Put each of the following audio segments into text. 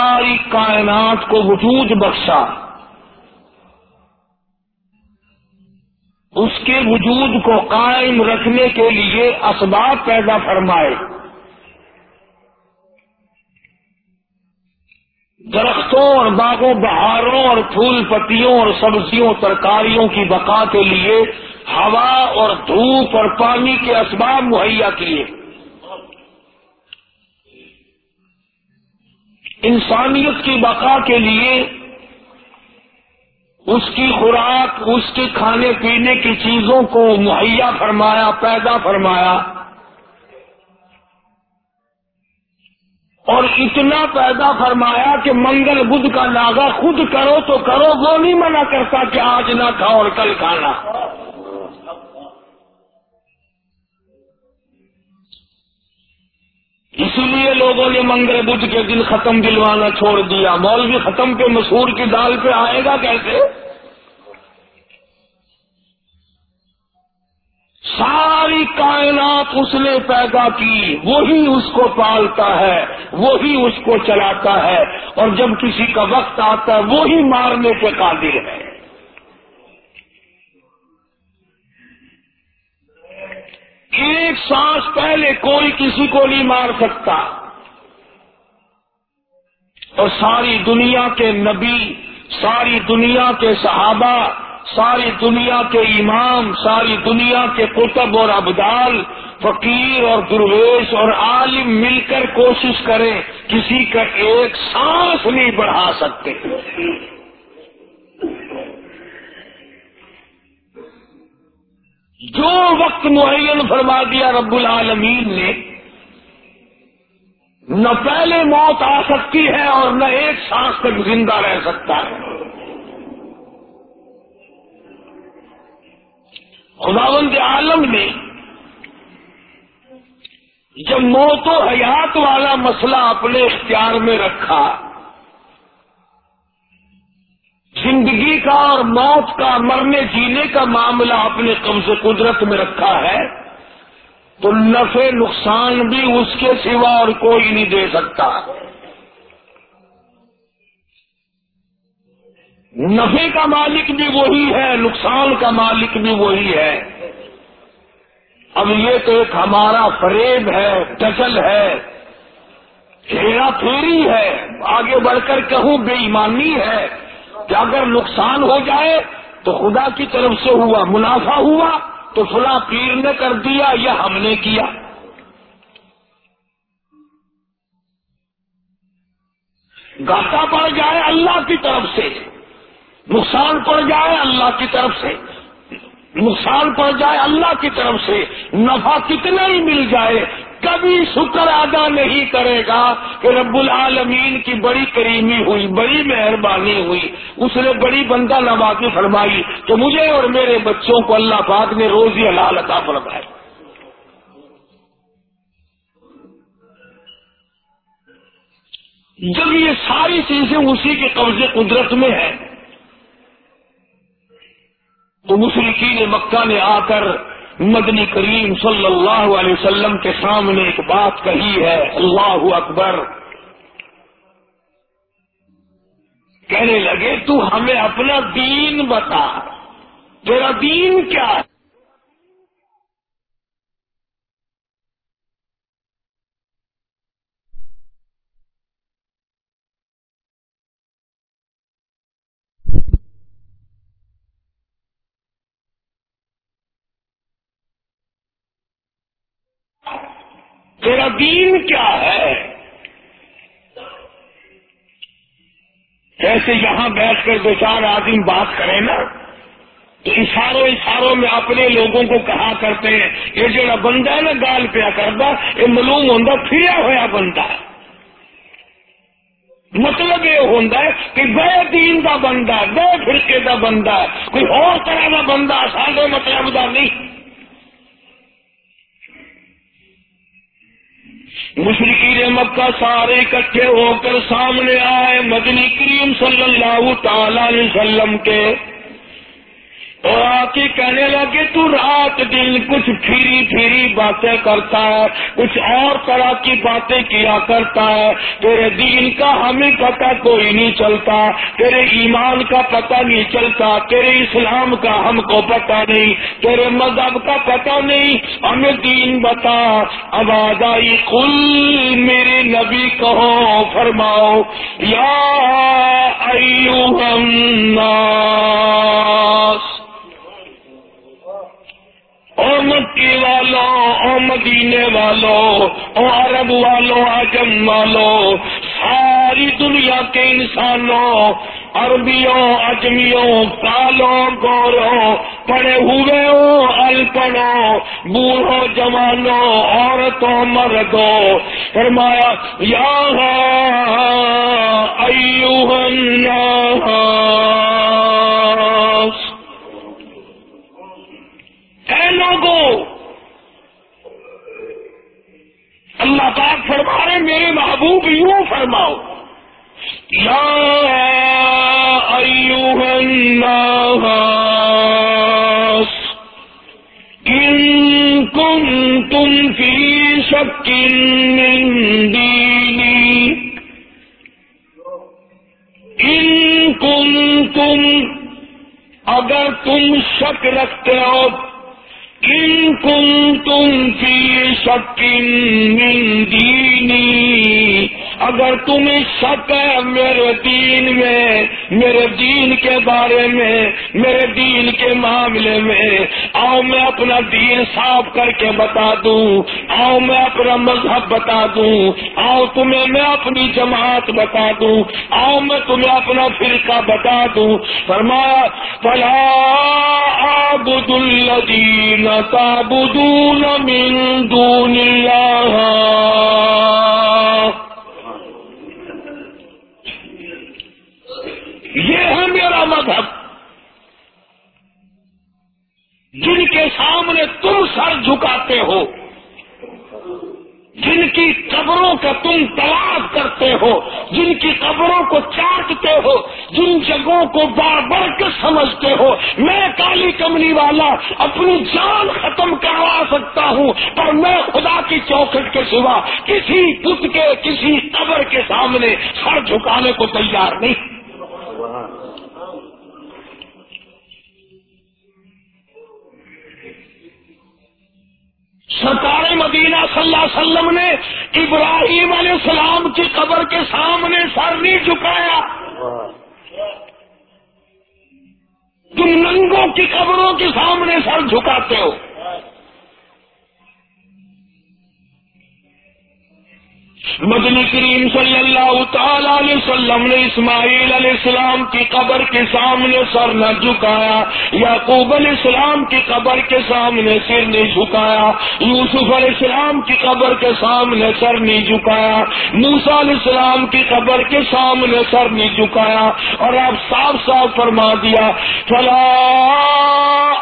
ساری کائنات کو وجود بخشا۔ اس کے وجود کو قائم رکھنے کے لیے اسباب پیدا فرمائے۔ درختوں اور باغوں، بہاروں اور پھول پتیوں اور سبزیوں، ترکاریوں کی بقا کے لیے ہوا اور دھوپ اور پانی کے اسباب مہیا کیے۔ انسانیت کی بقا کے لیے اس کی خوراک، اس کے کھانے پینے کی چیزوں کو مہیا فرمایا، پیدا فرمایا۔ اور اتنا پیدا فرمایا کہ منگل بدھ کا ناگا خود کرو تو کرو، وہ نہیں منع کرتا کہ آج نہ کھاؤ اور کل کھانا۔ اسی لیے لوگوں نے منگل بدھ کے دن ختم دلوانا چھوڑ دیا۔ مولوی ختم کے مسور کی دال پہ آئے گا کیسے؟ ساری کائنات اس نے پیدا کی، وہی اس کو پالتا ہے، وہی اس کو چلاتا ہے اور جب کسی کا وقت آتا ہے، وہی مارنے کے قادر ہے۔ ایک سانس پہلے کوئی کسی کو نہیں مار سکتا۔ اور ساری دنیا کے نبی، ساری دنیا کے صحابہ، ساری دنیا کے امام، ساری دنیا کے کتب اور ابدال، فقیر اور درویش اور عالم مل کر کوشش کریں، کسی کا ایک سانس نہیں بڑھا سکتے۔ جو وقت معین فرما دیا رب العالمین نے، نہ پہلے موت آ سکتی ہے اور نہ ایک سانس تک زندہ رہ سکتا ہے۔ خداوند عالم نے، جب موت و حیات والا مسئلہ اپنے اختیار میں رکھا زندگی کا اور موت کا، مرنے جینے کا معاملہ اپنے قبض قدرت میں رکھا ہے، تو نفع نقصان بھی اس کے سوا اور کوئی نہیں دے سکتا۔ نفے کا مالک بھی وہی ہے، نقصان کا مالک بھی وہی ہے۔ اب یہ تو ایک ہمارا فریب ہے ڈچل ہے، ہیرا پھیری ہے، آگے بڑھ کر کہوں بے ایمانی ہے۔ کہ اگر نقصان ہو جائے تو خدا کی طرف سے ہوا، منافع ہوا، تو فلاں پیر نے کر دیا یا ہم نے کیا۔ گاٹا پڑ جائے اللہ کی طرف سے، نقصان پڑ جائے اللہ کی طرف سے۔ نقصان پڑ جائے اللہ کی طرف سے، نفع کتنا ہی مل جائے کبھی شکر ادا نہیں کرے گا کہ رب العالمین کی بڑی کریمی ہوئی، بڑی مہربانی ہوئی۔ اس نے بڑی بندہ نوازی فرمائی کہ مجھے اور میرے بچوں کو اللہ پاک نے روزی حلال عطا فرمائی۔ جب یہ ساری چیزیں اسی کے قبضے قدرت میں ہیں، تو مشرقین مکہ نے آ کر مدنی کریم صلی اللہ علیہ وسلم کے سامنے ایک بات کہی ہے، اللہ اکبر۔ کہنے لگے، تو ہمیں اپنا دین بتا، تیرا دین کیا ہے تیرا دین کیا ہے؟ جیسے یہاں بیٹھ کر دو چار آدمی بات کریں نا، تو اشاروں اشاروں میں اپنے لوگوں کو کہا کرتے ہیں، یہ جڑا بندہ ہے نا، گال پیا کرتا، یہ معلوم ہوتا پھریا ہوا بندہ مطلب یہ ہوتا ہے کہ بے دین کا بندہ بے فرقے کا بندہ کوئی اور طرح کا بندہ سارے مطلب کا نہیں۔ مشرقین مکہ سارے اکٹھے ہو کر سامنے آئے مدنی کریم صلی اللہ تعالی علیہ وسلم کے اور آ کے کہنے لگے، تو رات دن کچھ پھری پھری باتیں کرتا ہے، کچھ اور طرح کی باتیں کیا کرتا ہے۔ تیرے دین کا ہمیں پتہ کوئی نہیں چلتا، تیرے ایمان کا پتہ نہیں چلتا، تیرے اسلام کا ہم کو پتہ نہیں، تیرے مذہب کا پتہ نہیں۔ ہمیں دین بتا آواز آئی کل میرے نبی کہو، فرماؤ، یا الناس۔ او مکی والوں او مدینے والوں او عرب والوں عجم والوں ساری دنیا کے انسانوں، عربیوں، اجمیوں، کالوں، گوروں پڑے ہوئے ہو الپڑوں بوڑھوں، جوانوں، عورتوں، مردوں، فرمایا، یا ایوہ الناس اے لوگوں اللہ پاک فرما رہے میرے محبوب یوں فرماؤ۔ یا ایوہ الناس، ان کنتم فی شک من دینی ان کنتم، اگر تم شک رکھتے ہو ان کنتم فی شک من دینی اگر تمہیں شک ہے میرے دین میں، میرے دین کے بارے میں، میرے دین کے معاملے میں، آؤ میں اپنا دین صاف کر کے بتا دوں، آؤ میں اپنا مذہب بتا دوں، آؤ تمہیں میں اپنی جماعت بتا دوں، آؤ میں تمہیں اپنا فرقہ بتا دوں۔ فرمایا، فلا عبد الذین تعبدون من دون اللہ یہ ہے میرا مذہب۔ جن کے سامنے تم سر جھکاتے ہو، جن کی قبروں کا تم تلاش کرتے ہو، جن کی قبروں کو چاٹتے ہو، جن جگہوں کو بار بڑھ کے سمجھتے ہو، میں کالی کملی والا اپنی جان ختم کروا سکتا ہوں، پر میں خدا کی چوکھٹ کے سوا کسی بت کے، کسی قبر کے سامنے سر جھکانے کو تیار نہیں۔ سرکار مدینہ صلی اللہ علیہ وسلم نے ابراہیم علیہ السلام کی قبر کے سامنے سر نہیں جھکایا۔ تم ننگوں کی قبروں کے سامنے سر جھکاتے ہو۔ مدنی کریم صلی اللہ تعالی علیہ وسلم نے اسماعیل علیہ السلام کی قبر کے سامنے سر نہ جھکایا، یعقوب علیہ السلام کی قبر کے سامنے سر نہیں جھکایا، یوسف علیہ السلام کی قبر کے سامنے سر نہیں جھکایا موسا علیہ السلام کی قبر کے سامنے سر نہیں جھکایا اور آپ صاف صاف فرما دیا، فلا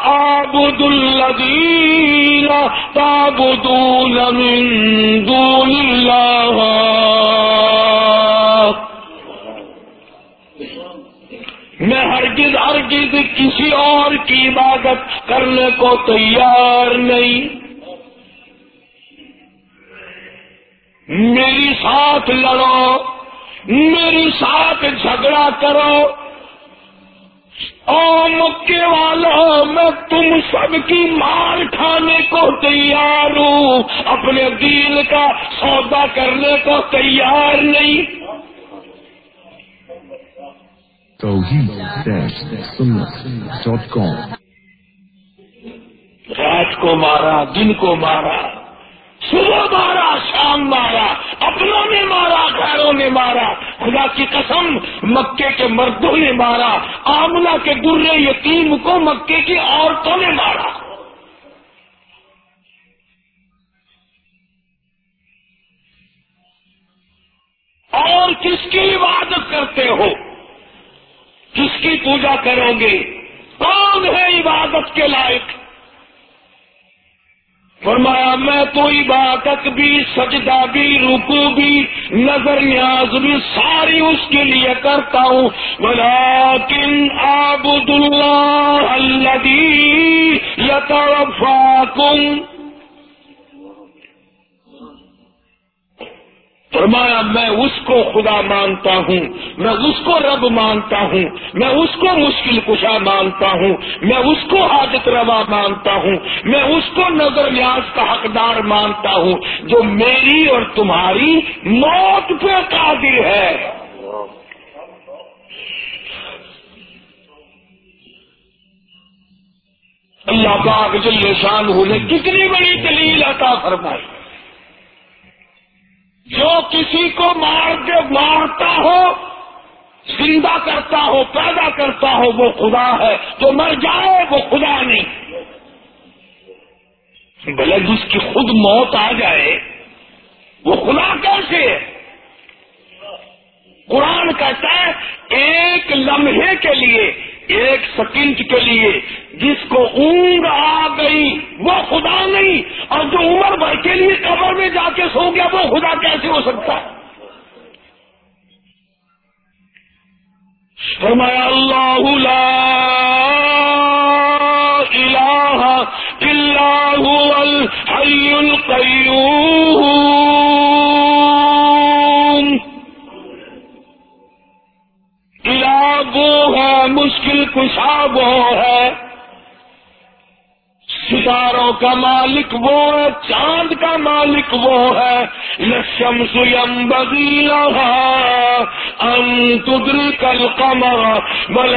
عبد الذین تعبدون من دون اللہ میں ہرگز ہرگز کسی اور کی عبادت کرنے کو تیار نہیں. میری ساتھ لڑو، میری ساتھ جھگڑا کرو او مکے والوں میں تم سب کی مار کھانے کو تیار ہوں۔ اپنے دین کا سودا کرنے کو تیار نہیں۔ رات کو مارا دن کو مارا صبح مارا شام مارا اپنوں نے مارا غیروں نے مارا۔ خدا کی قسم، مکے کے مردوں نے مارا آمنا کے درے یتیم کو مکے کی عورتوں نے مارا۔ اور کس کی عبادت کرتے ہو؟ کس کی پوجا کرو گے؟ کون ہے عبادت کے لائق؟ فرمایا، میں تو عبادت بھی، سجدہ بھی رکو بھی، نظر نیاز بھی ساری اس کے لیے کرتا ہوں۔ لیکن آبد اللہ اللہ یتوفاکم فرمایا، میں اس کو خدا مانتا ہوں، میں اس کو رب مانتا ہوں، میں اس کو مشکل کشا مانتا ہوں، میں اس کو حاجت روا مانتا ہوں، میں اس کو نظر نیاز کا حقدار مانتا ہوں، جو میری اور تمہاری موت پہ قادر ہے۔ اللہ پاک جل شان نے کتنی بڑی دلیل عطا فرمائی۔ جو کسی کو مار کے مارتا ہو، زندہ کرتا ہو، پیدا کرتا ہو، وہ خدا ہے۔ جو مر جائے، وہ خدا نہیں۔ بھلے جس کی خود موت آ جائے، وہ خدا کیسے ہے؟ قرآن کہتا ہے، ایک لمحے کے لیے ایک سیکنڈ کے لیے جس کو اونگ آ گئی، وہ خدا نہیں۔ اور جو عمر بھر کے لیے قبر میں جا کے سو گیا، وہ خدا کیسے ہو سکتا؟ ہے فرمایا، اللہ لا الہ الا هو الحی القیوم۔ کشا وہ ہے۔ ستاروں کا مالک وہ ہے، چاند کا مالک وہ ہے۔ لشم سیم بدیلا تدری کل کمر بل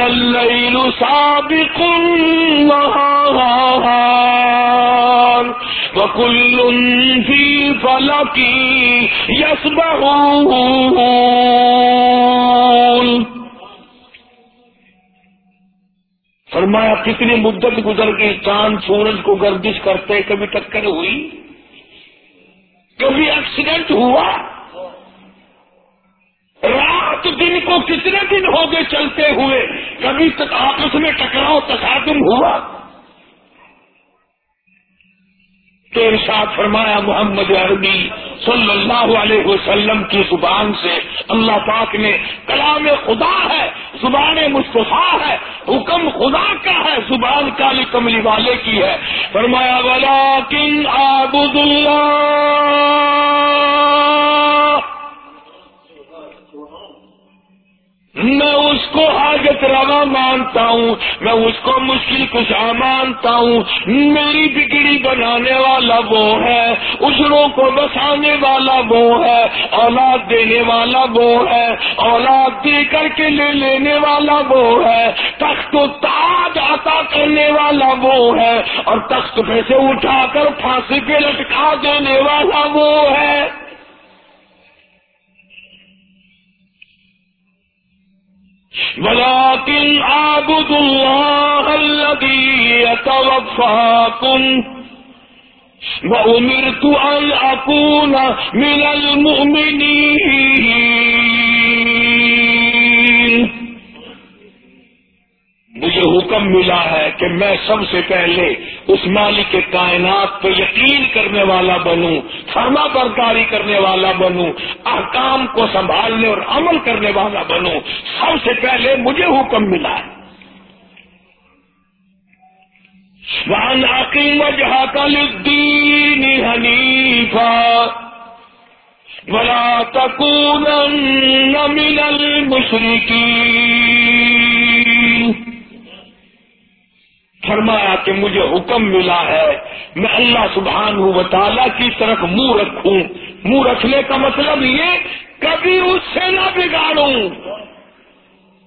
سابق وکل فی فلکی یس بہو فرمایا، کتنی مدت گزر گئی، چاند سورج کو گردش کرتے کبھی ٹکر ہوئی؟ کبھی ایکسیڈنٹ ہوا؟ رات دن کو کتنے دن ہو گئے چلتے ہوئے، کبھی تک آپس میں ٹکراؤ تصادم ہوا؟ تو ارشاد فرمایا، محمد عربی صلی اللہ علیہ وسلم کی زبان سے اللہ پاک نے، کلام خدا ہے، زبان مصطفیٰ ہے، حکم خدا کالی کملی والے کی ہے۔ فرمایا والا کن آبد میں اس کو حاجت روا مانتا ہوں، میں اس کو مشکل کشا مانتا ہوں۔ میری بگڑی بنانے والا وہ ہے اجروں کو بسانے والا وہ ہے، اولاد دینے والا وہ ہے، اولاد دے کر کے لے لینے والا وہ ہے۔ تخت و تاج عطا کرنے والا وہ ہے، اور تخت پہ سے اٹھا کر پھانسی پہ لٹکا دینے والا وہ ہے۔ ولكن اعبدوا الله الذي يتوفاكم وأمرت أن أكون من المؤمنين مجھے حکم ملا ہے کہ میں سب سے پہلے اس مالک کے کائنات پہ یقین کرنے والا بنوں، فرما برداری کرنے والا بنوں، احکام کو سنبھالنے اور عمل کرنے والا بنوں۔ سب سے پہلے مجھے حکم ملا ہے۔ وجہ کل دین حنیفا۔ بلا تکون من المشرقین فرمایا کہ مجھے حکم ملا ہے، میں اللہ سبحان و تعالیٰ کی طرف منہ رکھوں۔ منہ رکھنے کا مطلب یہ کبھی اس سے نہ بگاڑوں۔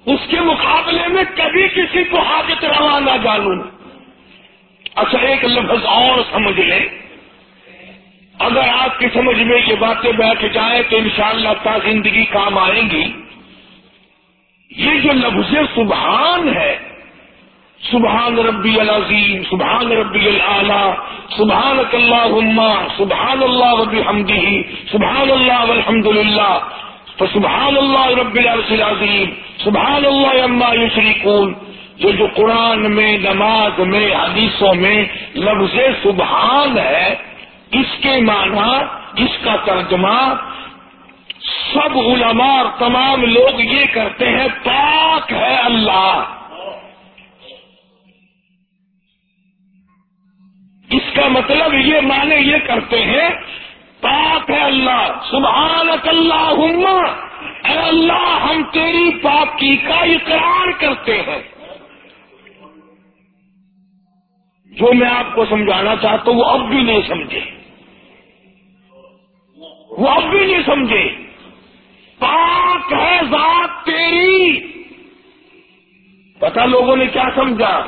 اس کے مقابلے میں کبھی کسی کو حاجت روا نہ جانوں۔ اچھا ایک لفظ اور سمجھ لیں۔ اگر آپ کی سمجھ میں یہ باتیں بیٹھ جائیں تو انشاءاللہ شاء زندگی کام آئیں گی۔ یہ جو لفظ سبحان ہے سبحان ربی العظیم، سبحان ربی العلیٰ سبحان اللہ سبحان اللہ ربی حمدی سبحان اللہ الحمد للہ سبحان اللہ رب العظیم، سبحان اللہ عما یشرکون. یہ جو قرآن میں، نماز میں، حدیثوں میں لفظ سبحان ہے، اس کے معنی، اس کا ترجمہ سب علماء اور تمام لوگ یہ کرتے ہیں، پاک ہے اللہ۔ اس کا مطلب یہ مانے یہ کرتے ہیں، پاک ہے اللہ سبحان اللہ اے اللہ، ہم تیری پاکی کا اقرار کرتے ہیں۔ جو میں آپ کو سمجھانا چاہتا ہوں، وہ اب بھی نہیں سمجھے۔ وہ اب بھی نہیں سمجھے۔ پاک ہے ذات تیری۔ پتا لوگوں نے کیا سمجھا؟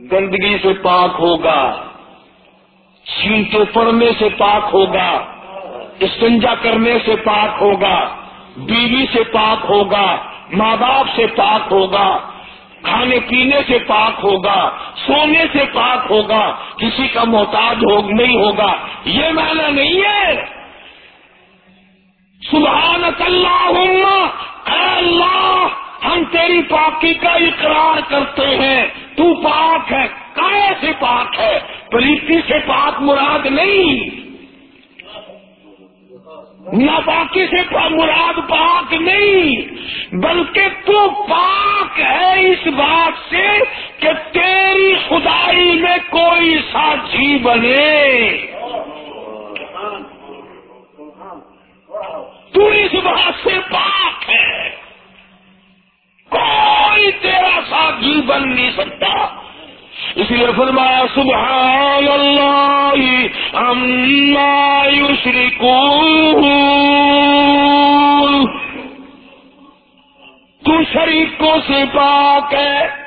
گندگی سے پاک ہوگا چینٹے پڑنے سے پاک ہوگا، استنجا کرنے سے پاک ہوگا، بیوی سے پاک ہوگا، ماں باپ سے پاک ہوگا، کھانے پینے سے پاک ہوگا، سونے سے پاک ہوگا، کسی کا محتاج ہو، نہیں ہوگا، یہ معنی نہیں ہے۔ سبحان اللہ اے اللہ، ہم تیری پاکی کا اقرار کرتے ہیں۔ تو پاک ہے کائے سے پاک ہے پلیتی سے پاک مراد نہیں۔ نہ باقی سے مراد پاک نہیں، بلکہ تو پاک ہے اس بات سے کہ تیری خدائی میں کوئی ساتھی بنے۔ تو اس بات سے پاک ہے۔ کوئی تیرا ساتھی بن نہیں سکتا۔ اس لیے فرمایا سبحان اللہ اما یشرکون۔ تو شریکوں سے پاک ہے۔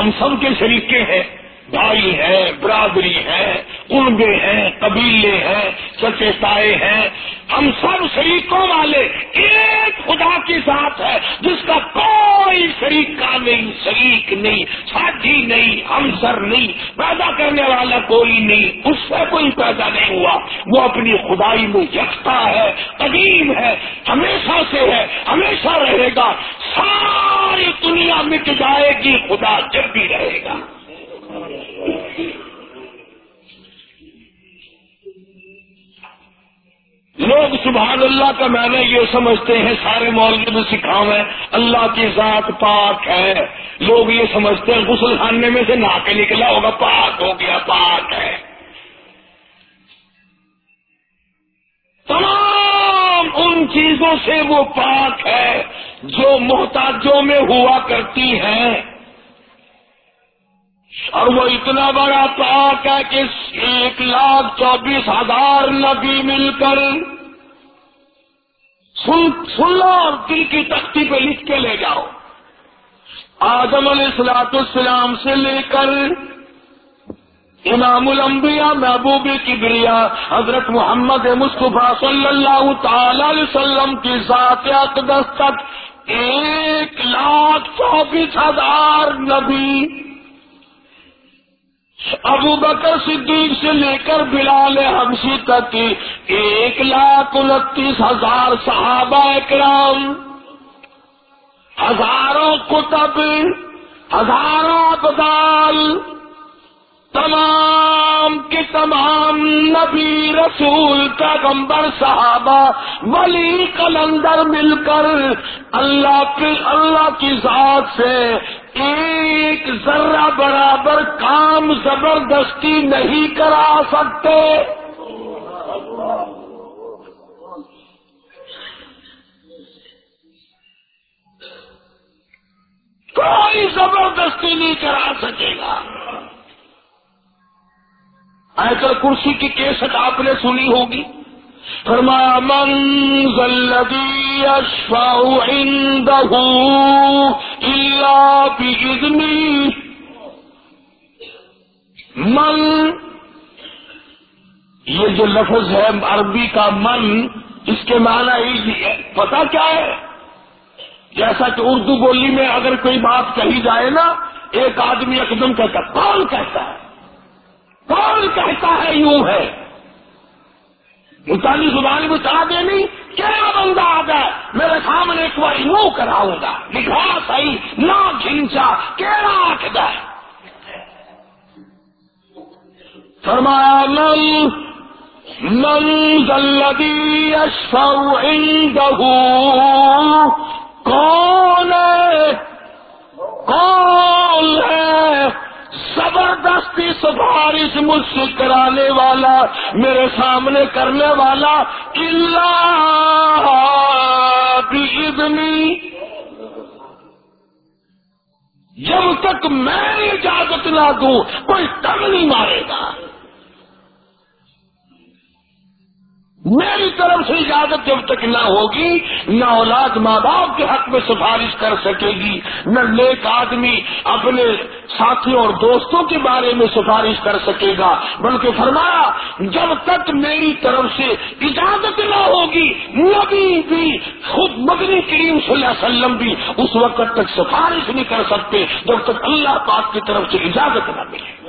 ہم سب کے شریکے ہیں، بھائی ہیں، برادری ہے کنبے ہیں، قبیلے ہیں، چچے تائے ہیں۔ ہم سب شریکوں والے ایک خدا کے ساتھ ہے، جس کا کوئی شریکہ نہیں شریک نہیں ساتھی نہیں ہم سر نہیں، پیدا کرنے والا کوئی نہیں، اس سے کوئی پیدا نہیں ہوا۔ وہ اپنی خدائی میں یکتا ہے، قدیم ہے، ہمیشہ سے ہے، ہمیشہ رہے گا۔ ساری دنیا مٹ جائے گی، خدا جب بھی رہے گا۔ لوگ سبحان اللہ کا میں نے یہ سمجھتے ہیں، سارے مولوی میں سکھاؤ ہے اللہ کی ذات پاک ہے۔ لوگ یہ سمجھتے ہیں، غسل خانے میں سے نہا کے نکلا ہوگا، پاک ہو گیا، پاک ہے۔ تمام ان چیزوں سے وہ پاک ہے جو محتاجوں میں ہوا کرتی ہیں۔ اور وہ اتنا بڑا پاک ہے کہ ایک لاکھ چوبیس ہزار نبی مل کر سن سن لو اور دل کی تختی پہ لکھ کے لے جاؤ۔ آدم علیہ السلاط السلام سے لے کر امام الانبیاء محبوب کبریا، حضرت محمد مصطفیٰ صلی اللہ تعالی علیہ وسلم کی ذات اقدس تک ایک لاکھ چوبیس ہزار نبی ابو بکر صدیق سے لے کر بلال حمسی تک ایک لاکھ انتیس ہزار صحابہ اکرام۔ ہزاروں کتب، ہزاروں ابدال تمام کے تمام نبی رسول، پیغمبر، صحابہ، ولی کلندر مل کر اللہ کی اللہ کی ذات سے ایک ذرہ برابر کام زبردستی نہیں کرا سکتے۔ کوئی زبردستی نہیں کرا سکے گا۔ ایسر کرسی کی کیسٹ آپ نے سنی ہوگی۔ فرمایا، من ذلذی اشفع عنده الا من. یہ جو لفظ ہے عربی کا من، اس کے معنی پتا کیا ہے؟ جیسا کہ اردو بولی میں اگر کوئی بات کہی جائے نا، ایک آدمی ایک دم کہتا کون کہتا ہے؟ کون کہتا ہے یوں ہے؟ متعلی زبان میں دے نہیں، کیا بندہ آ جائے؟ میرے سامنے ایک بار یوں کراؤں گا، لکھا صحیح، نہ کھینچا کیڑا آخد فرمایا، من من الذي يشفع عنده کون ہے کون ہے زبردستی سفارش مجھ سے کرانے والا، میرے سامنے کرنے والا اللہ بھی جب تک میں اجازت نہ دوں، کوئی تم نہیں مارے گا۔ میری طرف سے اجازت جب تک نہ ہوگی، نہ اولاد ماں باپ کے حق میں سفارش کر سکے گی، نہ نیک آدمی اپنے ساتھیوں اور دوستوں کے بارے میں سفارش کر سکے گا۔ بلکہ فرمایا، جب تک میری طرف سے اجازت نہ ہوگی، نبی بھی، خود مدنی کریم صلی اللہ علیہ وسلم بھی اس وقت تک سفارش نہیں کر سکتے جب تک اللہ پاک کی طرف سے اجازت نہ ملے۔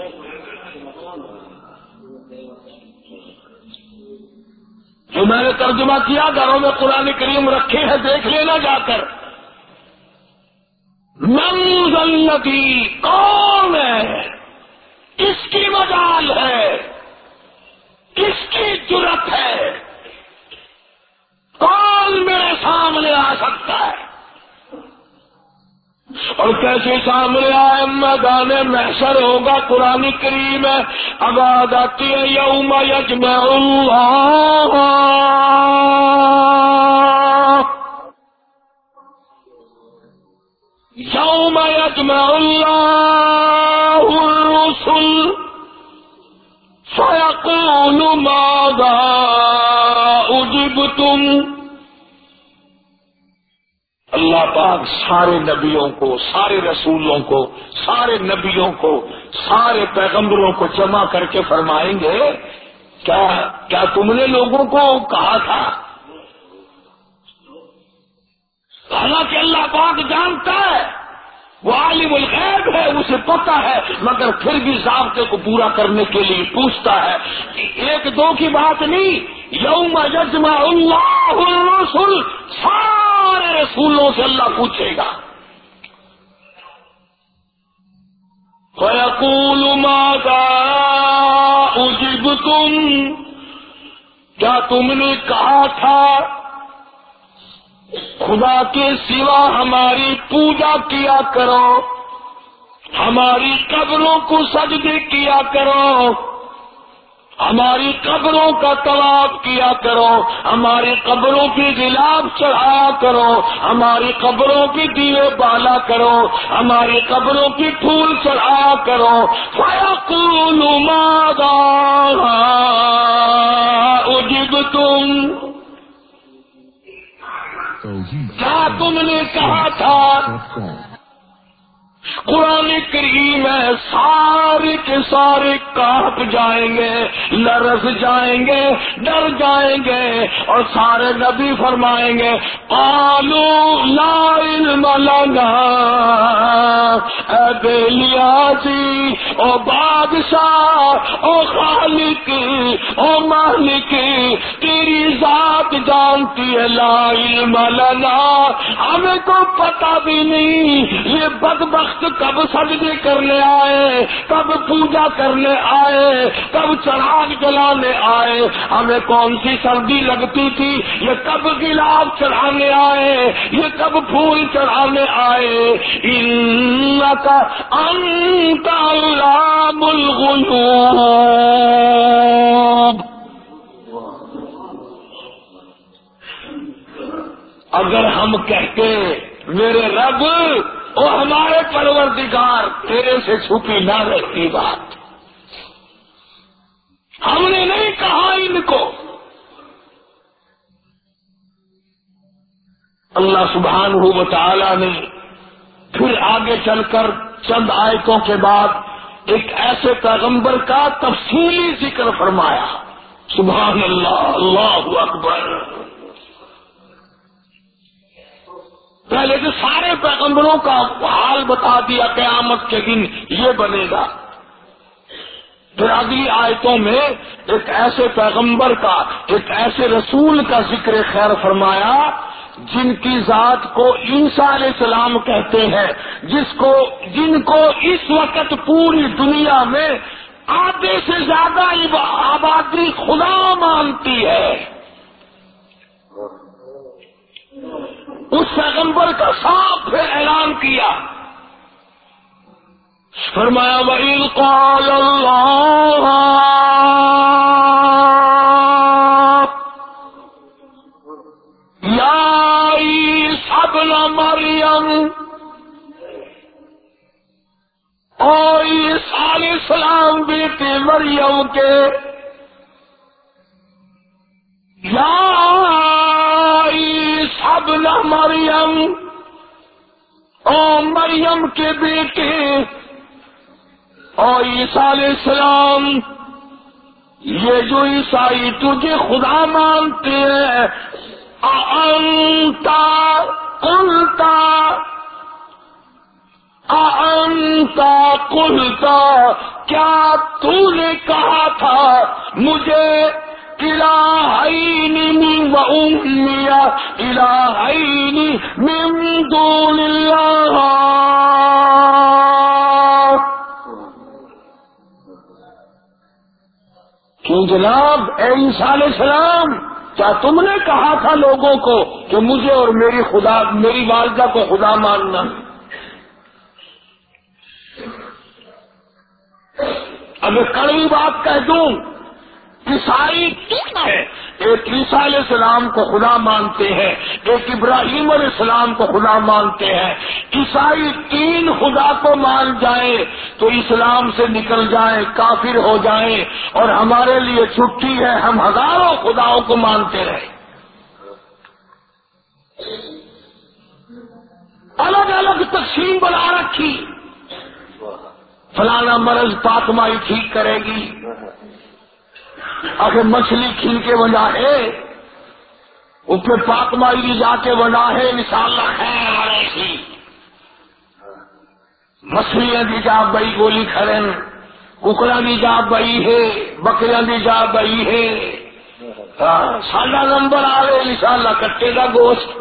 جو میں نے ترجمہ کیا، گھروں میں قرآن کریم رکھے ہیں، دیکھ لینا جا کر۔ منزلتی کون ہے کس کی مجال ہے کس کی ضرورت ہے۔ کون میرے سامنے آ سکتا ہے؟ اور کیسے سامنے آئے، میدان محشر ہوگا، قرآن کریم ہے اب آتی ہے، یوم یجمع اللہ۔ یوم یجمع اللہ الرسل۔ فیقول ماذا اجبتم؟ اللہ پاک سارے نبیوں کو، سارے رسولوں کو، سارے نبیوں کو، سارے پیغمبروں کو جمع کر کے فرمائیں گے، کیا کیا تم نے لوگوں کو کہا تھا؟ حالانکہ اللہ پاک جانتا ہے، وہ عالم الغیب ہے، اسے پتا ہے، مگر پھر بھی ضابطے کو پورا کرنے کے لیے پوچھتا ہے ایک دو کی بات نہیں، یوم یجمع اللہ الرسل، سارے رسولوں سے اللہ پوچھے گا۔ فیقول ماذا اجبتم کیا تم نے کہا تھا، خدا کے سوا ہماری پوجا کیا کرو، ہماری قبروں کو سجدے کیا کرو۔ ہماری قبروں کا طواف کیا کرو ہماری قبروں کی گلاب چڑھایا کرو ہماری قبروں کی دیے بالا کرو ہماری قبروں کی پھول چڑھایا کرو۔ فیقول مادا اجب تم کیا تم نے کہا تھا؟ قرآن کریم ہے، سارے کے سارے کاپ جائیں گے لرس جائیں گے، ڈر جائیں گے، اور سارے نبی فرمائیں گے آلو لائل ملنا لنا، اے او بادشاہ، او خالق، او مالک، تیری ذات جانتی ہے، لا علم لنا۔ ہمیں تو پتا بھی نہیں، یہ بدبخت کب سجدے کرنے آئے، کب پوجا کرنے آئے، کب چراغ جلانے آئے۔ ہمیں کون سی سردی لگتی تھی، یہ کب گلاب چڑھانے آئے، یہ کب پھول چڑھانے آئے۔ ان کا انت علام الغیوب۔ اگر ہم کہتے میرے رب وہ ہمارے پروردگار، تیرے سے چھپی نہ رہتی بات۔ ہم نے نہیں کہا ان کو۔ اللہ سبحان ہو تعالی نے پھر آگے چل کر چند آیتوں کے بعد ایک ایسے پیغمبر کا تفصیلی ذکر فرمایا۔ سبحان اللہ اللہ اکبر۔ پہلے تو سارے پیغمبروں کا حال بتا دیا قیامت کے دن یہ بنے گا۔ پھر اگلی آیتوں میں ایک ایسے پیغمبر کا، ایک ایسے رسول کا ذکر خیر فرمایا۔ جن کی ذات کو عیسیٰ علیہ السلام کہتے ہیں، جس کو، جن کو اس وقت پوری دنیا میں آدھے سے زیادہ آبادی خدا مانتی ہے۔ اس پیغمبر کا صاف اعلان کیا۔ فرمایا وہی قال اللہ اور علیہ السلام بیٹے مریم کے یا سب مریم، او مریم کے بیٹے اور عیسیٰ علیہ السلام، یہ جو عیسائی تجھے خدا مانتے ہیں انتا کلتا انتا کلتا کیا تو نے کہا تھا، مجھے الہین من و امیا الہین من دون اللہ کیوں جناب، اے عیسیٰ علیہ السلام، کیا تم نے کہا تھا لوگوں کو کہ مجھے اور میری خدا، میری والدہ کو خدا ماننا ہے؟ اگر کڑوی بات کہہ دوں۔ عیسائی ہے؟ ایک عیسیٰ علیہ السلام کو خدا مانتے ہیں، ایک ابراہیم علیہ السلام کو خدا مانتے ہیں۔ عیسائی تین خدا کو مان جائیں تو اسلام سے نکل جائیں، کافر ہو جائیں اور ہمارے لیے چھٹی ہے، ہم ہزاروں خداؤں کو مانتے رہے الگ الگ تقسیم بنا رکھی۔ فلانا مرض پاتمائی ٹھیک کرے گی۔ اگر مچھلی کھل کے بنا ہے۔ اوپر پاک مائی بھی جا کے بنا ہے۔ مثال ہے مچھلیاں بھی جا بئی گولی کھڑن۔ ککڑا بھی جا بئی ہے۔ بکریاں بھی جا بئی ہے۔ ہاں، سالہ نمبر آ رہے ان شاء اللہ کٹے کا گوشت۔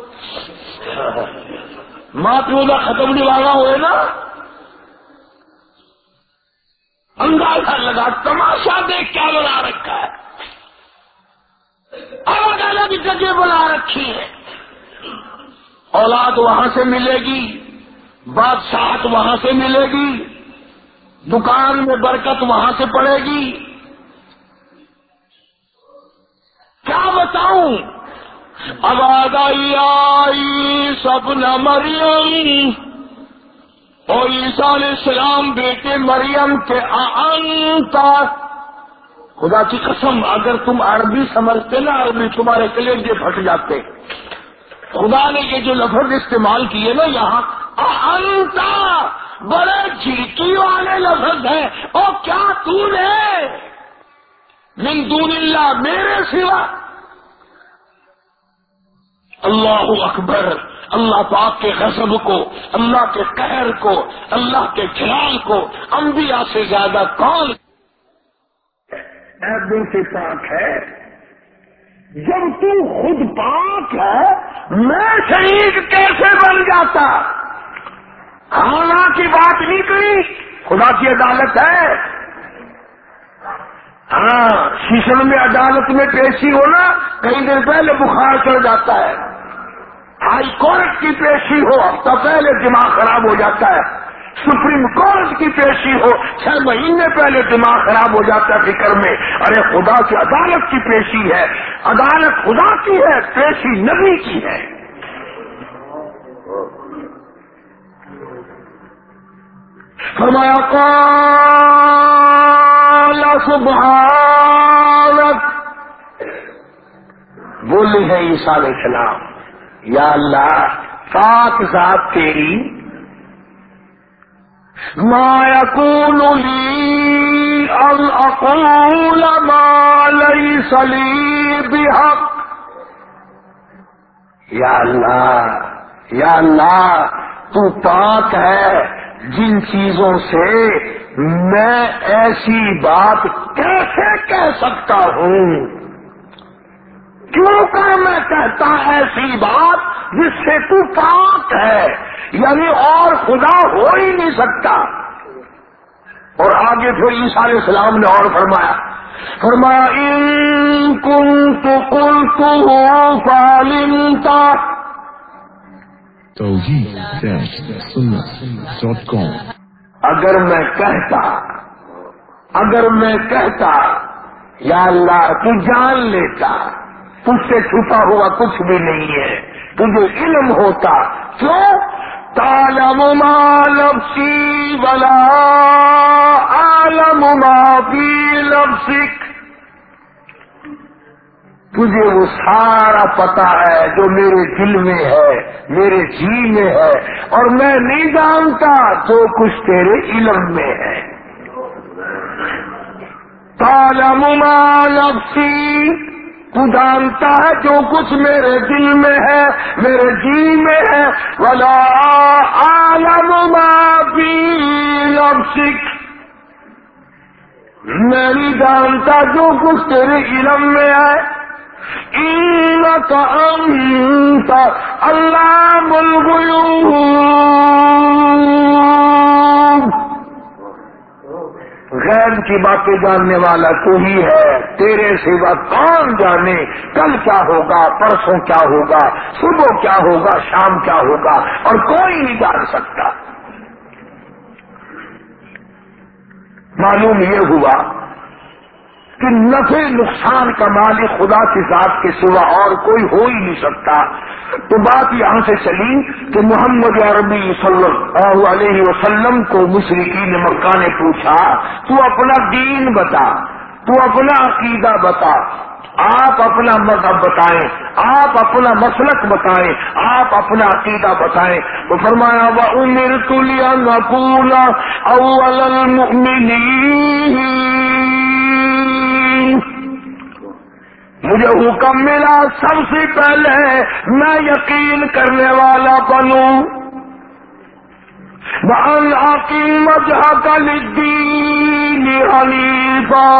ماں پیو کا ختم نوانا ہوئے نا۔ اندازہ لگا، تماشا دیکھ کیا بنا رکھا ہے۔ الگ الگ جگہ بنا رکھی ہے۔ اولاد وہاں سے ملے گی، بادشاہت وہاں سے ملے گی، دکان میں برکت وہاں سے پڑے گی۔ کیا بتاؤں؟ اب آئی سب نہ مریم اور عیسیٰ علیہ السلام بیٹے مریم کے انتا خدا کی قسم، اگر تم عربی سمجھتے نا، عربی تمہارے کلیجے پھٹ جاتے۔ خدا نے یہ جو لفظ استعمال کیے نا یہاں انتا بڑے جھڑکی والے لفظ ہیں۔ اور کیا تو نے من دون اللہ، میرے سوا اللہ اکبر، اللہ پاک کے غضب کو، اللہ کے قہر کو، اللہ کے جلال کو، انبیاء سے زیادہ کون؟ دن سے پاک ہے۔ جب تو خود پاک ہے، میں شہید کیسے بن جاتا؟ کھانا کی بات نہیں کری، خدا کی عدالت ہے۔ ہاں شیشن میں عدالت میں پیشی ہونا کئی دن پہلے بخار چڑھ جاتا ہے۔ ہائی کورٹ کی پیشی ہو تو پہلے دماغ خراب ہو جاتا ہے۔ سپریم کورٹ کی پیشی ہو، چھ مہینے پہلے دماغ خراب ہو جاتا ہے فکر میں۔ ارے خدا کی عدالت کی پیشی ہے۔ عدالت خدا کی ہے، پیشی نبی کی ہے۔ فرمایا سبحانک۔ بولی ہے عیسیٰ علیہ السلام۔ یا اللہ، پاک ذات تیری۔ ما يكون لي أن أقول ما ليس لي بحق۔ یا اللہ یا اللہ، تو پاک ہے جن چیزوں سے میں ایسی بات کیسے کہہ سکتا ہوں؟ کیوں کر میں کہتا ایسی بات جس سے تو پاک ہے؟ یعنی اور خدا ہو ہی نہیں سکتا۔ اور آگے پھر عیسیٰ علیہ السلام نے اور فرمایا فرمایا ان کن تو کل تو فالمتا اگر میں کہتا اگر میں کہتا یا اللہ تو جان لیتا۔ تجھ سے چھپا ہوا کچھ بھی نہیں ہے۔ تجھے علم ہوتا۔ کیوں؟ تالم لفسی ولا عالم ما فی لفسک تجھے وہ سارا پتا ہے جو میرے دل میں ہے، میرے جی میں ہے۔ اور میں نہیں جانتا جو کچھ تیرے علم میں ہے۔ تالم نفسی تو جانتا ہے جو کچھ میرے دل میں ہے، میرے جی میں ہے۔ ولا عالم ما میں جانتا جو کچھ تیرے علم میں ہے۔ انت علام الغیوب غیب کی باتیں جاننے والا تو ہی ہے۔ تیرے سوا کون جانے؟ کل کیا ہوگا؟ پرسوں کیا ہوگا؟ صبح کیا ہوگا؟ شام کیا ہوگا؟ اور کوئی نہیں جان سکتا۔ معلوم یہ ہوا کہ نفع نقصان کا مالک خدا کی ذات کے سوا اور کوئی ہو ہی نہیں سکتا۔ تو بات یہاں سے چلی کہ محمد عربی صلی اللہ علیہ وسلم کو مشرقین مکہ نے پوچھا، تو اپنا دین بتا، تو اپنا عقیدہ بتا۔ آپ اپنا مذہب بتائیں، آپ اپنا مسلک بتائیں، آپ اپنا عقیدہ بتائیں۔ تو فرمایا وہ امیر تلیا نقول اول المؤمنین مجھے حکم ملا سب سے پہلے میں یقین کرنے والا بنوں۔ بان عقیم مذہب للدین حنیفا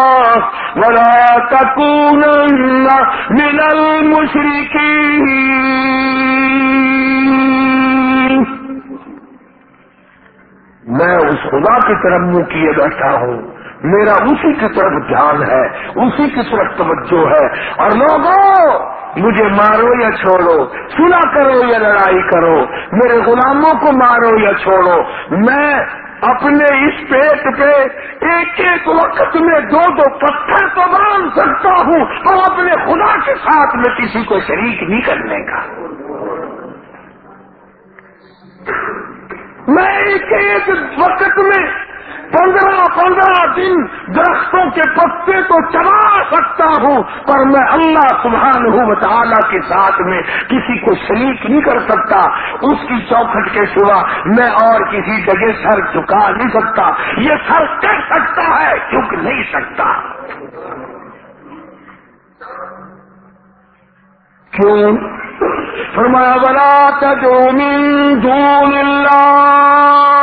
ولا تکونن من المشرکین میں اس خدا کی طرف منہ کیے بیٹھا ہوں۔ میرا اسی کی طرف دھیان ہے، اسی کی طرف توجہ ہے۔ اور لوگوں، مجھے مارو یا چھوڑو، سنا کرو یا لڑائی کرو، میرے غلاموں کو مارو یا چھوڑو۔ میں اپنے اس پیٹ پہ ایک ایک وقت میں دو دو پتھر تو باندھ سکتا ہوں اور اپنے خدا کے ساتھ میں کسی کو شریک نہیں کرنے کا۔ میں ایک ایک وقت میں پندرہ پندرہ دن درختوں کے پتے تو چلا سکتا ہوں، پر میں اللہ سبحان ہوں تعالیٰ کے ساتھ میں کسی کو شریک نہیں کر سکتا۔ اس کی چوکھٹ کے سوا میں اور کسی جگہ سر جھکا نہیں سکتا۔ یہ سر کر سکتا ہے، جھک نہیں سکتا۔ کیوں؟ فرمایا بلا تجو من دون اللہ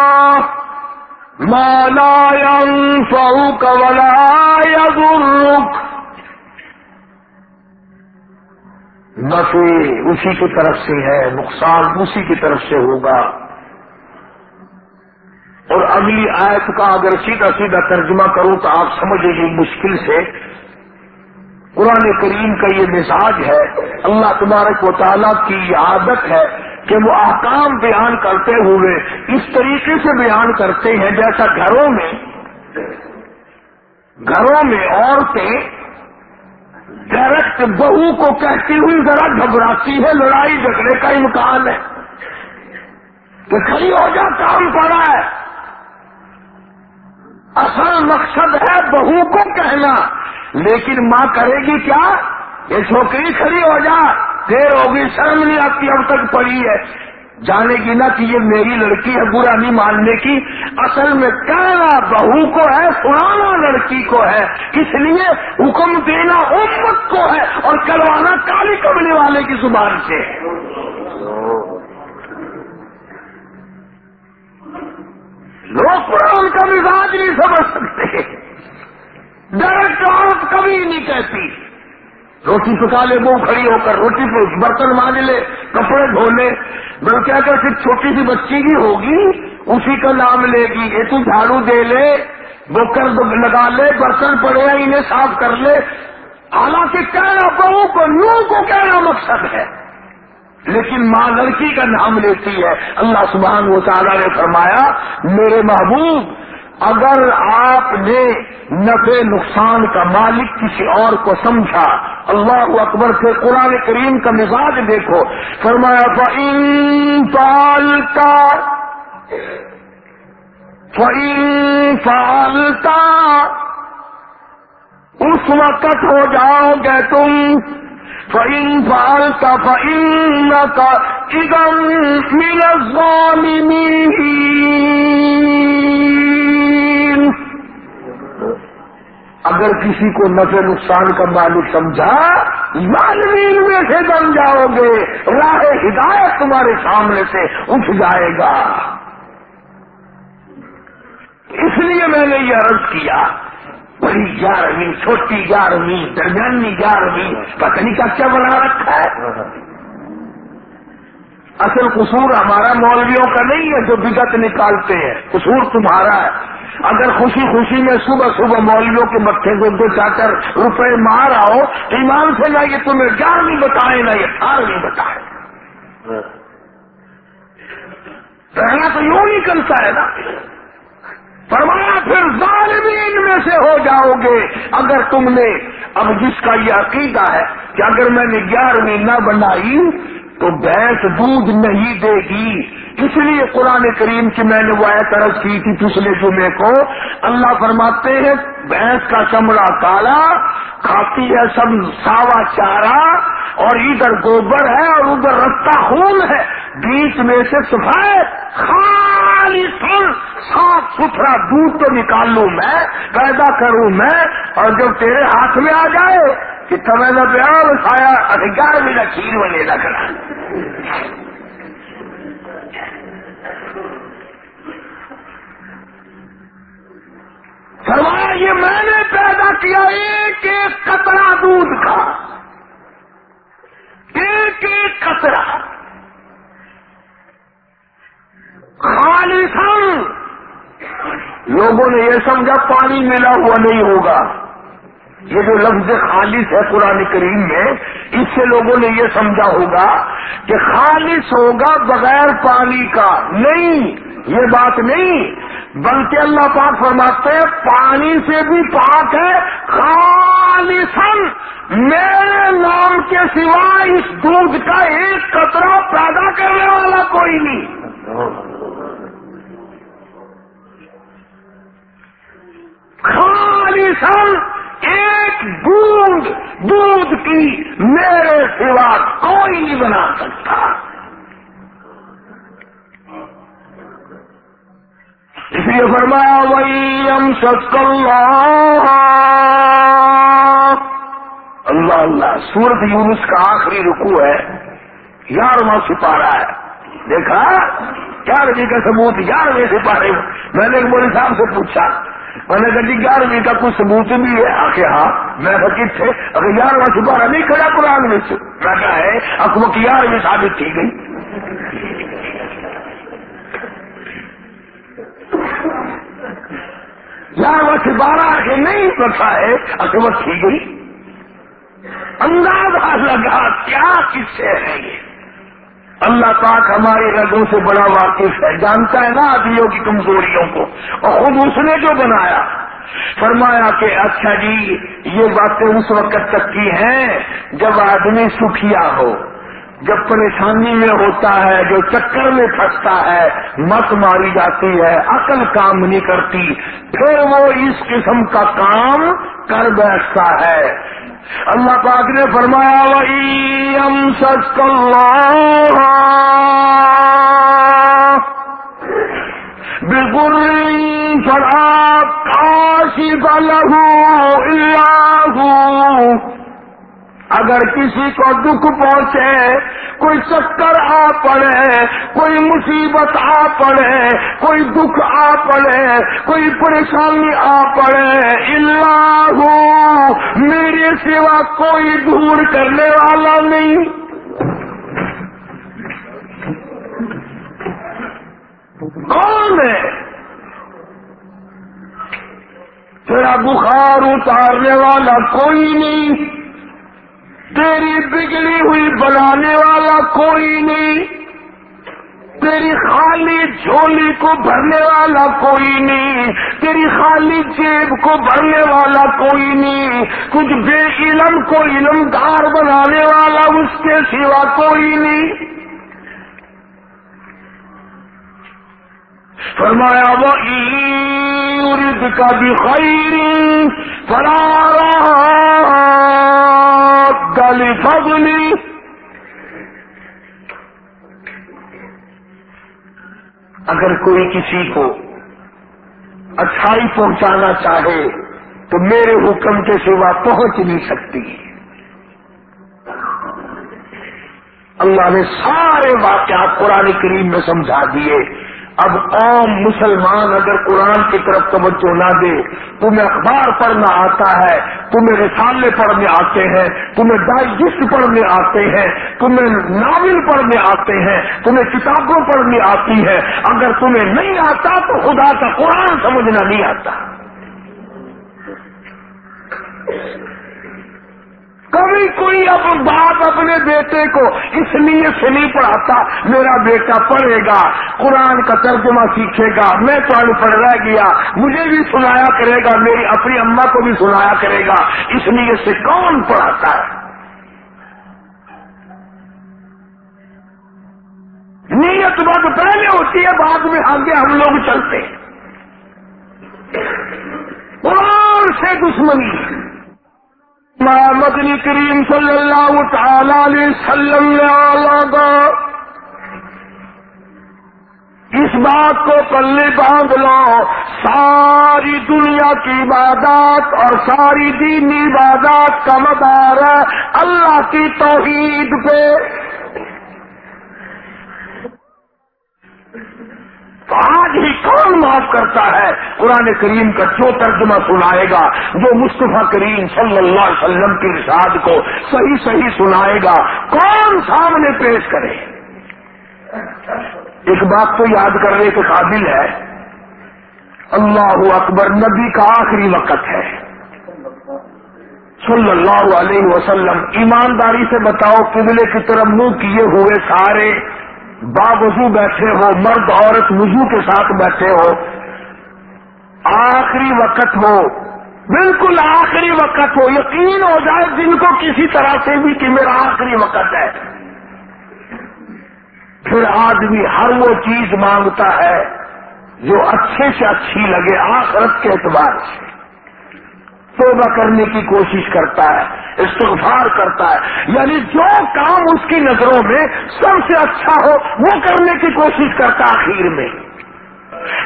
ما لا ينفعك ولا يضرك نفع اسی کی طرف سے ہے، نقصان اسی کی طرف سے ہوگا۔ اور اگلی آیت کا اگر سیدھا سیدھا ترجمہ کروں تو آپ سمجھے گی مشکل سے۔ قرآن کریم کا یہ مزاج ہے، اللہ تبارک و تعالیٰ کی یہ عادت ہے کہ وہ احکام بیان کرتے ہوئے اس طریقے سے بیان کرتے ہیں جیسا گھروں میں گھروں میں عورتیں ڈائریکٹ بہو کو کہتی ہوئی ذرا گھبراتی ہے، لڑائی جھگڑے کا امکان ہے۔ کہ کھڑی ہو جا، کام پڑا ہے۔ اصل مقصد ہے بہو کو کہنا، لیکن ماں کرے گی کیا؟ یہ چھوکری کھڑی ہو جا۔ دیر ہوگی، شرم نہیں آتی، اب تک پڑی ہے۔ جانے کی نہ کہ یہ میری لڑکی ہے، برا نہیں ماننے کی۔ اصل میں کہنا بہو کو ہے سنانا لڑکی کو ہے۔ اس لیے حکم دینا امت کو ہے اور کروانا کالی کمنے والے کی زبان سے۔ لوگ قرآن کا مزاج نہیں سمجھ سکتے۔ ڈائریکٹ عورت کبھی نہیں کہتی۔ روٹی پکا لے، وہ کھڑی ہو کر روٹی برتن مان لے، کپڑے دھو لے۔ بلکہ اگر صرف چھوٹی سی بچی بھی ہوگی، اسی کا نام لے گی۔ یہ تو جھاڑو دے لے، وہ کر لگا لے، برتن پڑے، انہیں صاف کر لے۔ حالانکہ کہنا بہو کو، نو کو کہنا مقصد ہے۔ لیکن ماں لڑکی کا نام لیتی ہے۔ اللہ سبحان و تعالیٰ نے فرمایا، میرے محبوب اگر آپ نے نفع نقصان کا مالک کسی اور کو سمجھا، اللہ اکبر سے قرآن کریم کا مزاج دیکھو، فرمایا فعین پالتا فعین اس وقت ہو جاؤ گے تم فعین پالتا فعین کا ادم اگر کسی کو نفع نقصان کا مالک سمجھا ظالمین میں سے بن جاؤ گے۔ راہ ہدایت تمہارے سامنے سے اٹھ جائے گا۔ اس لیے میں نے یہ عرض کیا، بڑی گیارہویں چھوٹی گیارہویں درمیانی گیارہویں پتنی کا کیا بنا رکھا ہے۔ اصل قصور ہمارا مولویوں کا نہیں ہے جو بگت نکالتے ہیں۔ قصور تمہارا ہے۔ اگر خوشی خوشی میں صبح صبح مولویوں کے مکھے کو دو چار چار روپے مار آؤ ایمان سے نہ یہ تمہیں گیار نہیں بتائے، نہ یہ تھار نہیں بتائے۔ پہلا تو یوں نہیں کرتا ہے نا۔ فرمایا، پھر ظالمین میں سے ہو جاؤ گے۔ اگر تم نے، اب جس کا یہ عقیدہ ہے کہ اگر میں نے گیارہویں نہ بنائی تو بھینس دودھ نہیں دے گی۔ اس لیے قرآن کریم کی میں نے وہ طرف کی تھی پچھلے جمعے کو۔ اللہ فرماتے ہیں، بھینس کا چمڑا کالا، کھاتی ہے سب ساوا چارا اور ادھر گوبر ہے اور ادھر رستہ خون ہے۔ بیچ میں سے سفید خالی سن صاف ستھرا دودھ تو نکال لوں میں، پیدا کروں میں، اور جب تیرے ہاتھ میں آ جائے کہ تمہیں نہ پیار کھایا ادھکار میرا کھیر بنے لگ رہا فرمایا، یہ میں نے پیدا کیا ایک ایک قطرہ دودھ کا۔ ایک ایک قطرہ۔ خالص لوگوں نے یہ سمجھا، پانی ملا ہوا نہیں ہوگا۔ یہ جو لفظ خالص ہے قرآن کریم میں، اس سے لوگوں نے یہ سمجھا ہوگا کہ خالص ہوگا بغیر پانی کا۔ نہیں، یہ بات نہیں، بلکہ اللہ پاک فرماتے ہیں، پانی سے بھی پاک ہے خالصن میرے نام کے سوا اس دودھ کا ایک قطرہ پیدا کرنے والا کوئی نہیں۔ خالصن ایک بوند دودھ کی میرے سوا کوئی نہیں بنا سکتا۔ اس لیے فرمایا وہی ہم سک اللہ اللہ، سورت یونس کا آخری رکو ہے۔ گیارہواں سپارہ ہے۔ دیکھا؟ گیارہویں کا ثبوت گیارہویں سپارے۔ میں نے مودی صاحب سے پوچھا میں نے کہا جی گیارہویں کا کچھ ثبوت بھی ہے۔ آ کے ہاں میں حقیق تھے۔ اگر گیارہواں سپارہ نہیں کھڑا قرآن میں سے۔ میں کہا ہے اب گیارہویں ثابت کی گئی۔ وقت بارہ کے نہیں پتا ہے اکبت کی گئی۔ اندازہ لگا کیا کس سے ہے یہ۔ اللہ پاک ہماری رگوں سے بڑا واقف ہے۔ جانتا ہے نا آدمیوں کی کمزوریوں کو۔ اور خود اس نے جو بنایا۔ فرمایا کہ اچھا جی یہ باتیں اس وقت تک کی ہیں جب آدمی سکھیا ہو۔ جب پریشانی میں ہوتا ہے، جو چکر میں پھنستا ہے، مت ماری جاتی ہے، عقل کام نہیں کرتی، پھر وہ اس قسم کا کام کر بیٹھتا ہے۔ اللہ پاک نے فرمایا وہی ہم سچ بالکل کاشی بلو اگر کسی کو دکھ پہنچے، کوئی چکر آ پڑے، کوئی مصیبت آ پڑے، کوئی دکھ آ پڑے، کوئی پریشانی آ پڑے، اللہ ہو میرے سوا کوئی دور کرنے والا نہیں۔ کون ہے؟ تیرا بخار اتارنے والا کوئی نہیں۔ تیری بگڑی ہوئی بنانے والا کوئی نہیں، تیری خالی جھولی کو بھرنے والا کوئی نہیں، تیری خالی جیب کو بھرنے والا کوئی نہیں، کچھ بے علم کو علم دار بنانے والا اس کے سوا کوئی نہیں۔ فرمایا وہ عید کا بھی خیری فرارا گلی فضلی اگر کوئی کسی کو اچھائی پہنچانا چاہے تو میرے حکم کے سوا پہنچ نہیں سکتی۔ اللہ نے سارے واقعات قرآن کریم میں سمجھا دیے۔ اب عام مسلمان اگر قرآن کی طرف توجہ نہ دے، تمہیں اخبار پڑھنا آتا ہے، تمہیں رسالے پڑھنے آتے ہیں، تمہیں ڈائجسٹ پڑھنے آتے ہیں، تمہیں ناول پڑھنے آتے ہیں، تمہیں کتابوں پڑھنی آتی ہے۔ اگر تمہیں نہیں آتا تو خدا کا قرآن سمجھنا نہیں آتا۔ کبھی کوئی اب بات اپنے بیٹے کو اس لیے سے نہیں پڑھاتا، میرا بیٹا پڑھے گا، قرآن کا ترجمہ سیکھے گا، میں تو پڑھ رہ گیا، مجھے بھی سنایا کرے گا، میری اپنی اما کو بھی سنایا کرے گا، اس لیے سے کون پڑھاتا ہے؟ نیت بات پہلے ہوتی ہے، بعد میں آگے ہم لوگ چلتے قرآن سے دشمنی مدنی کریم صلی اللہ تعالی علیہ وسلم اس بات کو پلے باندھ لو۔ ساری دنیا کی عبادات اور ساری دینی عبادات کا مدار ہے۔ اللہ کی توحید پہ قرآن کریم کا جو ترجمہ سنائے گا، جو مصطفیٰ کریم صلی اللہ علیہ وسلم کی رشاد کو صحیح صحیح سنائے گا، کون سامنے پیش کرے؟ ایک بات تو یاد کرنے کے قابل ہے، اللہ اکبر نبی کا آخری وقت ہے۔ صلی اللہ علیہ وسلم، ایمانداری سے بتاؤ، قبلے کی طرف منہ کیے ہوئے سارے باوضو بیٹھے ہو، مرد عورت وضو کے ساتھ بیٹھے ہو آخری وقت ہو۔ بالکل آخری وقت ہو۔ یقین ہو جائے جن کو کسی طرح سے بھی کہ میرا آخری وقت ہے۔ پھر آدمی ہر وہ چیز مانگتا ہے جو اچھے سے اچھی لگے آخرت کے اعتبار سے۔ توبہ کرنے کی کوشش کرتا ہے، استغفار کرتا ہے۔ یعنی جو کام اس کی نظروں میں سب سے اچھا ہو، وہ کرنے کی کوشش کرتا آخر میں۔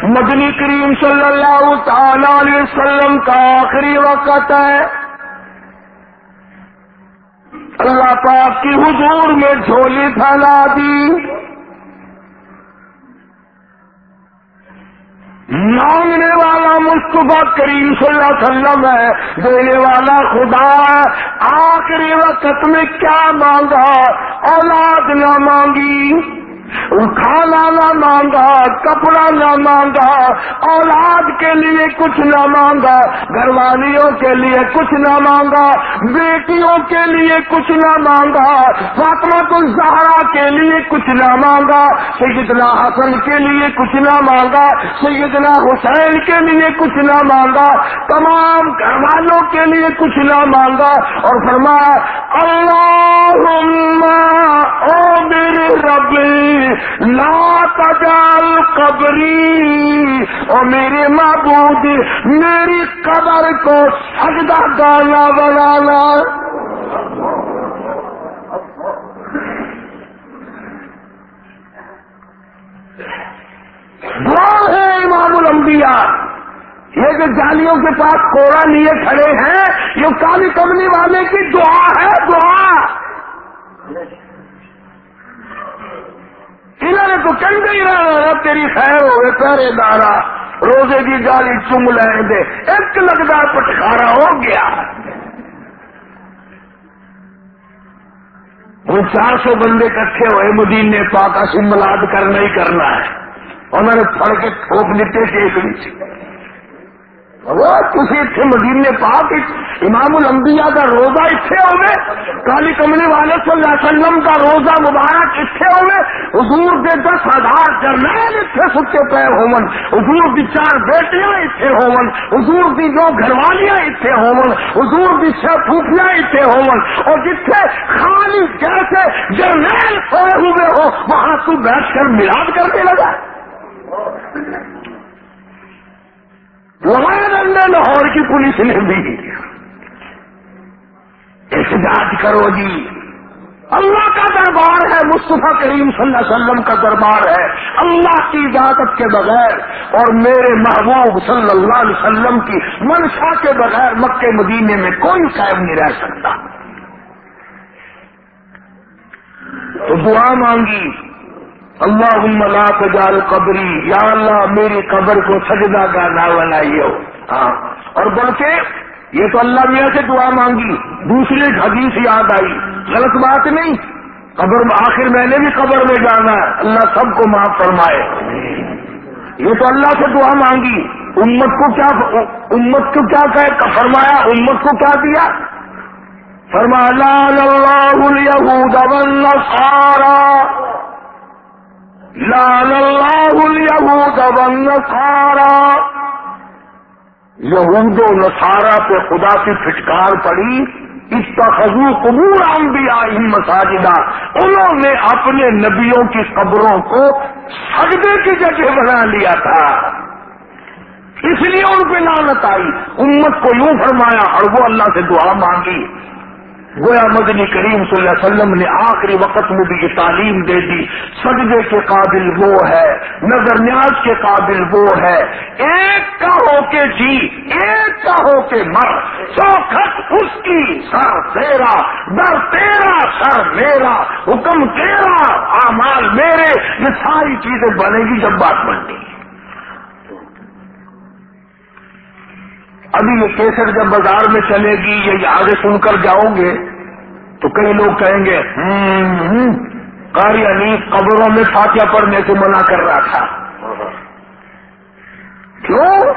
مدنی کریم صلی اللہ تعالی علیہ وسلم کا آخری وقت ہے۔ اللہ پاک کی حضور میں جھولی پھیلا دی۔ مانگنے والا مصطفیٰ کریم صلی اللہ علیہ وسلم ہے، دینے والا خدا آخری وقت میں کیا مانگا؟ اولاد نہ مانگی۔ کھانا نہ مانگا، کپڑا نہ مانگا، اولاد کے لیے کچھ نہ مانگا گھر والیوں کے لیے کچھ نہ مانگا، بیٹیوں کے لیے کچھ نہ مانگا، فاطمہ الزہرا کے لیے کچھ نہ مانگا، سیدنا حسن کے لیے کچھ نہ مانگا، سیدنا حسین کے لیے کچھ نہ مانگا، تمام گھر والوں کے لیے کچھ نہ مانگا اور فرمایا اللہ میرے ربی لا تجال قبری اور میرے معبود میری قبر کو سجدہ گانا بنانا ہے امام الانبیاء. یہ جو جالیوں کے پاس کوڑا لیے کھڑے ہیں، یہ کالی کمنی والے کی دعا ہے، دعا. انہوں نے تو کنڈے ہی رہا تیری خیر ہوئے پہرے دارا روزے کی گالی چم لیں دے۔ ایک لگتا پٹکارا ہو گیا۔ وہ چار سو بندے کٹھے ہوئے مدینے پاک سملاد کرنا ہی کرنا ہے۔ انہوں نے پڑ کے تھوک دیتے کہ ایک تھی اتنے مدینے پاک امام الانبیاء کا روزہ اتنے ہوئے، کالی کملی والے صلی اللہ علیہ وسلم کا روزہ مبارک اتنے ہوئے، حضور کے دس ہزار جرنیل اتنے ستے پے ہومن، حضور کی چار بیٹیاں اتنے ہومن، حضور کی دو گھر والیاں اتنے ہومن، حضور کی چھ پھوپیاں اتنے ہومن، اور جتنے خالی جیسے جرنیل سوئے ہوئے ہو، وہاں تو بیٹھ کر ملاد کرنے لگا۔ لاہور کی پولیس نے بھی احتجاج کرو جی۔ اللہ کا دربار ہے، مصطفیٰ کریم صلی اللہ علیہ وسلم کا دربار ہے۔ اللہ کی اجازت کے بغیر اور میرے محبوب صلی اللہ علیہ وسلم کی منشا کے بغیر مکے مدینے میں کوئی قائم نہیں رہ سکتا۔ تو دعا مانگی۔ اللہ لا تجال قبری، یا اللہ میری قبر کو سجدہ کا نہ بنائیے ہاں اور بلکہ یہ تو اللہ میاں سے دعا مانگی، دوسری حدیث یاد آئی۔ غلط بات نہیں، قبر آخر میں نے بھی قبر میں جانا ہے۔ اللہ سب کو معاف فرمائے۔ یہ تو اللہ سے دعا مانگی۔ امت کو کیا، امت کو کیا کہ فرمایا، امت کو کیا دیا؟ فرمایا سارا لال اللہ الیہود والنصارا یہود و نصارا پہ خدا کی پھٹکار پڑی۔ اس کا خزو قبور انبیاء ہی مساجدہ۔ انہوں نے اپنے نبیوں کی قبروں کو سجدے کی جگہ بنا لیا تھا۔ اس لیے ان پہ لانت آئی۔ امت کو یوں فرمایا اور وہ اللہ سے دعا مانگی۔ گویا مدنی کریم صلی اللہ علیہ وسلم نے آخری وقت میں بھی یہ تعلیم دے دی، سجدے کے قابل وہ ہے، نظر نیاز کے قابل وہ ہے۔ ایک کا ہو کے جی ایک کا ہو کے مر، چوکھٹ اس کی، سر تیرا، در تیرا، سر میرا، حکم تیرا آمال میرے، یہ ساری چیزیں بنے گی جب بات بن ابھی یہ کیسر جب بازار میں چلے گی یہ آگے سن کر جاؤ گے، تو کئی لوگ کہیں گے کاری انیس قبروں میں فاتحہ پڑھنے سے منع کر رہا تھا۔ کیوں؟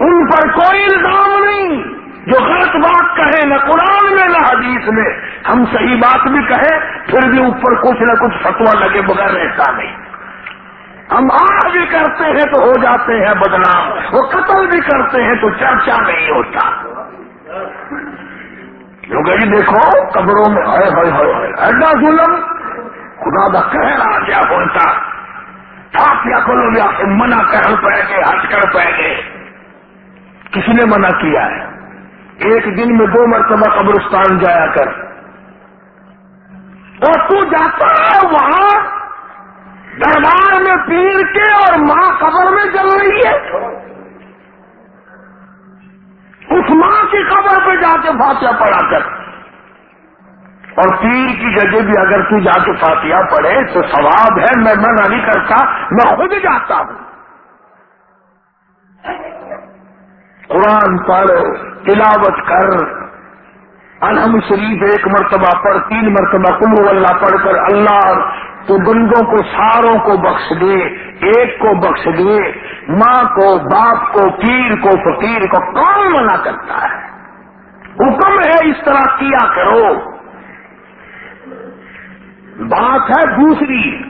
ان پر کوئی الزام نہیں۔ جو غلط بات کہے نہ قرآن میں نہ حدیث میں۔ ہم صحیح بات بھی کہیں، پھر بھی اوپر کچھ نہ کچھ فتوا لگے بغیر رہتا نہیں۔ ہم آ بھی کرتے ہیں تو ہو جاتے ہیں بدنام، وہ قتل بھی کرتے ہیں تو چرچا نہیں ہوتا۔ کیونکہ جی دیکھو، قبروں میں ایڈا ظلم خدا کا کہر آ گیا بولتا کیا کھولو گیا منع کر پہ گئے ہٹ کر پہ گئے۔ کسی نے منع کیا ہے؟ ایک دن میں دو مرتبہ قبرستان جایا کر۔ اور تو جاتا ہے وہاں دربار میں پیر کے اور ماں قبر میں چل رہی ہے۔ اس ماں کی قبر پہ جا کے فاتحہ پڑھا کر۔ اور پیر کی جگہ بھی اگر تو جا کے فاتحہ پڑھے تو ثواب ہے، میں منع نہیں کرتا، میں خود جاتا ہوں۔ قرآن پڑھ تلاوت کر۔ الحم شریف ایک مرتبہ پڑھ، تین مرتبہ کلو اللہ پڑھ کر، اللہ تو بندوں کو ساروں کو بخش دے، ایک کو بخش دے۔ ماں کو، باپ کو، پیر کو، فقیر کو کون منع کرتا ہے؟ حکم ہے اس طرح کیا کرو۔ بات ہے دوسری۔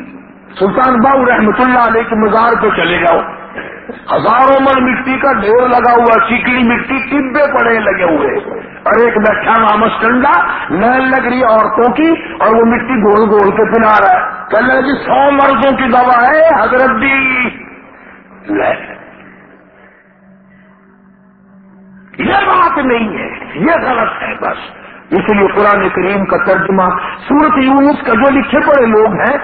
سلطان باؤ رحمت اللہ علیہ کے مزار پہ چلے جاؤ۔ ہزاروں من مٹی کا ڈھیر لگا ہوا چیکڑی مٹی ٹبے پڑے لگے ہوئے۔ اور ایک بیٹھا مامس ٹنڈا نیل لگ رہی عورتوں کی اور وہ مٹی گول گول کے پلا رہا ہے۔ کہنے جی سو مردوں کی دوا ہے حضرت دی یہ بات نہیں ہے، یہ غلط ہے بس۔ اس لیے قرآن کریم کا ترجمہ سورت یونس کا جو لکھے پڑے لوگ ہیں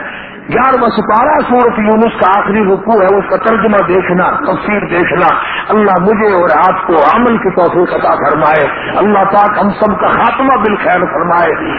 گیارہواں سپارہ سورت یونس کا آخری رکو ہے، اس کا ترجمہ دیکھنا، تفسیر دیکھنا۔ اللہ مجھے اور آپ کو عمل کی توفیق عطا فرمائے۔ اللہ پاک ہم سب کا خاتمہ بالخیر فرمائے۔